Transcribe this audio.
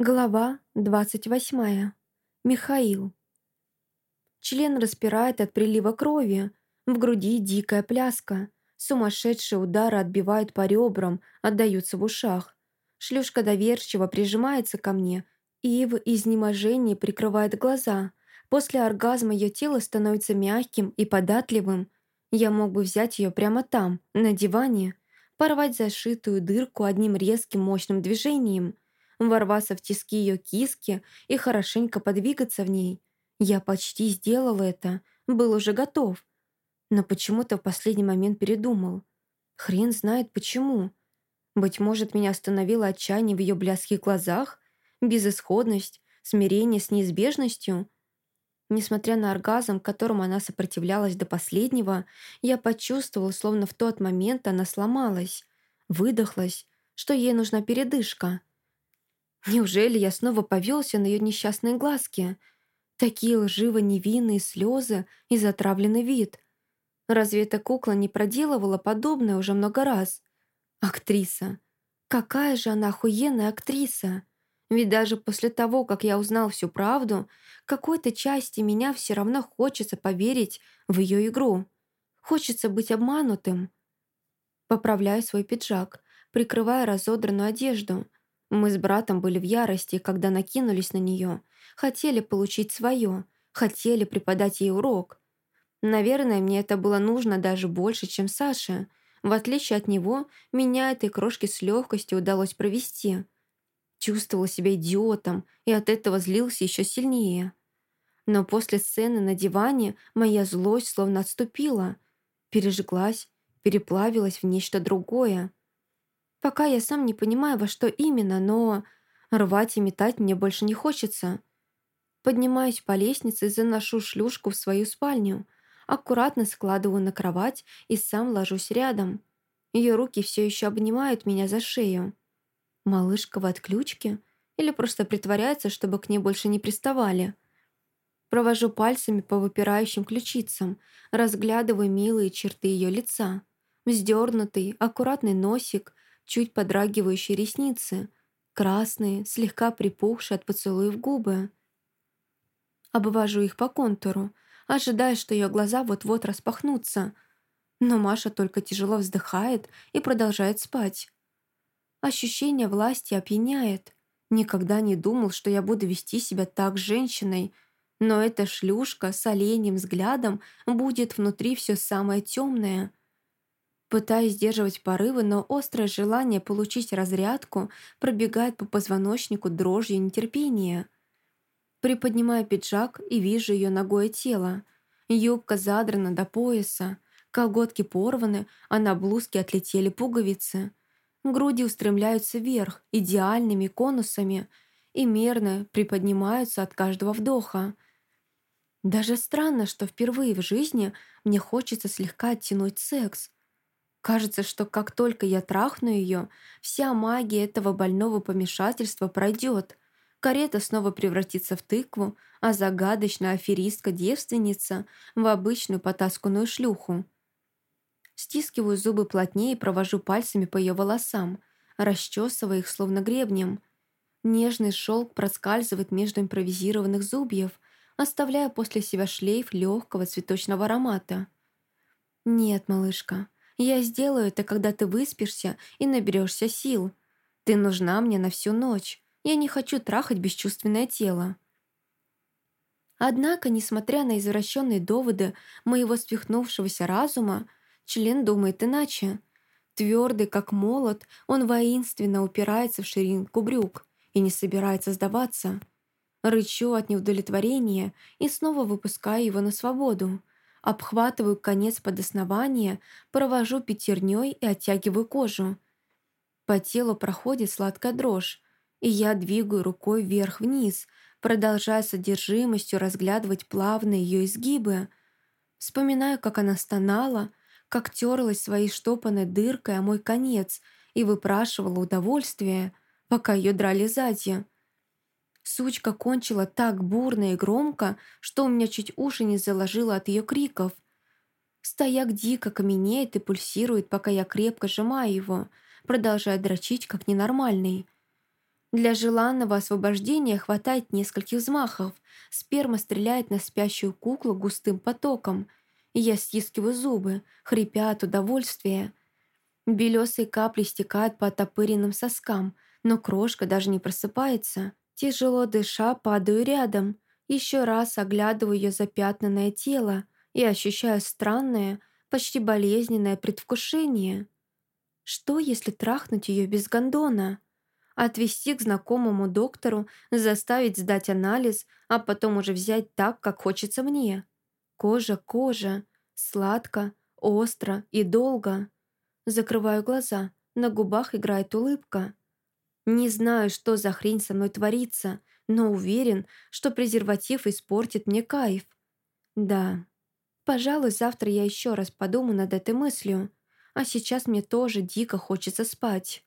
Глава 28. Михаил. Член распирает от прилива крови. В груди дикая пляска. Сумасшедшие удары отбивают по ребрам, отдаются в ушах. Шлюшка доверчиво прижимается ко мне и в изнеможении прикрывает глаза. После оргазма ее тело становится мягким и податливым. Я мог бы взять ее прямо там, на диване, порвать зашитую дырку одним резким мощным движением — ворваться в тиски ее киски и хорошенько подвигаться в ней. Я почти сделал это, был уже готов. Но почему-то в последний момент передумал. Хрен знает почему. Быть может, меня остановило отчаяние в ее блядских глазах, безысходность, смирение с неизбежностью. Несмотря на оргазм, которому она сопротивлялась до последнего, я почувствовал, словно в тот момент она сломалась, выдохлась, что ей нужна передышка. Неужели я снова повелся на ее несчастные глазки? Такие лживо-невинные слезы и затравленный вид. Разве эта кукла не проделывала подобное уже много раз? Актриса. Какая же она охуенная актриса! Ведь даже после того, как я узнал всю правду, какой-то части меня все равно хочется поверить в ее игру. Хочется быть обманутым. Поправляю свой пиджак, прикрывая разодранную одежду — мы с братом были в ярости, когда накинулись на нее. Хотели получить свое, хотели преподать ей урок. Наверное, мне это было нужно даже больше, чем Саше. В отличие от него, меня этой крошки с легкостью удалось провести. Чувствовал себя идиотом и от этого злился еще сильнее. Но после сцены на диване моя злость словно отступила, пережглась, переплавилась в нечто другое. Пока я сам не понимаю, во что именно, но рвать и метать мне больше не хочется. Поднимаюсь по лестнице и заношу шлюшку в свою спальню. Аккуратно складываю на кровать и сам ложусь рядом. Ее руки все еще обнимают меня за шею. Малышка в отключке? Или просто притворяется, чтобы к ней больше не приставали? Провожу пальцами по выпирающим ключицам, разглядываю милые черты ее лица. Вздернутый, аккуратный носик, чуть подрагивающие ресницы, красные, слегка припухшие от поцелуев губы. Обвожу их по контуру, ожидая, что ее глаза вот-вот распахнутся, но Маша только тяжело вздыхает и продолжает спать. Ощущение власти опьяняет. Никогда не думал, что я буду вести себя так с женщиной, но эта шлюшка с оленем взглядом будет внутри все самое темное — Пытаюсь сдерживать порывы, но острое желание получить разрядку пробегает по позвоночнику дрожью нетерпения. Приподнимаю пиджак и вижу ее ногое тело. Юбка задрана до пояса, колготки порваны, а на блузке отлетели пуговицы. Груди устремляются вверх идеальными конусами и мерно приподнимаются от каждого вдоха. Даже странно, что впервые в жизни мне хочется слегка оттянуть секс – Кажется, что как только я трахну ее, вся магия этого больного помешательства пройдет. Карета снова превратится в тыкву, а загадочная аферистка-девственница в обычную потасканную шлюху. Стискиваю зубы плотнее и провожу пальцами по ее волосам, расчесывая их словно гребнем. Нежный шелк проскальзывает между импровизированных зубьев, оставляя после себя шлейф легкого цветочного аромата. «Нет, малышка», я сделаю это, когда ты выспишься и наберешься сил. Ты нужна мне на всю ночь. Я не хочу трахать бесчувственное тело». Однако, несмотря на извращенные доводы моего свихнувшегося разума, член думает иначе. Твердый, как молот, он воинственно упирается в ширинку брюк и не собирается сдаваться. Рычу от неудовлетворения и снова выпускаю его на свободу. Обхватываю конец под основание, провожу пятерней и оттягиваю кожу. По телу проходит сладкая дрожь, и я двигаю рукой вверх-вниз, продолжая содержимостью разглядывать плавные ее изгибы. Вспоминаю, как она стонала, как терлась своей штопанной дыркой о мой конец и выпрашивала удовольствие, пока ее драли сзади. Сучка кончила так бурно и громко, что у меня чуть уши не заложило от ее криков. Стояк дико каменеет и пульсирует, пока я крепко сжимаю его, продолжая дрочить, как ненормальный. Для желанного освобождения хватает нескольких взмахов. Сперма стреляет на спящую куклу густым потоком. И я стискиваю зубы, хрипя от удовольствия. Белесые капли стекают по отопыренным соскам, но крошка даже не просыпается. Тяжело дыша, падаю рядом. Еще раз оглядываю ее запятнанное тело и ощущаю странное, почти болезненное предвкушение. Что, если трахнуть ее без гондона? Отвезти к знакомому доктору, заставить сдать анализ, а потом уже взять так, как хочется мне. Кожа, кожа, сладко, остро и долго. Закрываю глаза, на губах играет улыбка. Не знаю, что за хрень со мной творится, но уверен, что презерватив испортит мне кайф. Да, пожалуй, завтра я еще раз подумаю над этой мыслью, а сейчас мне тоже дико хочется спать.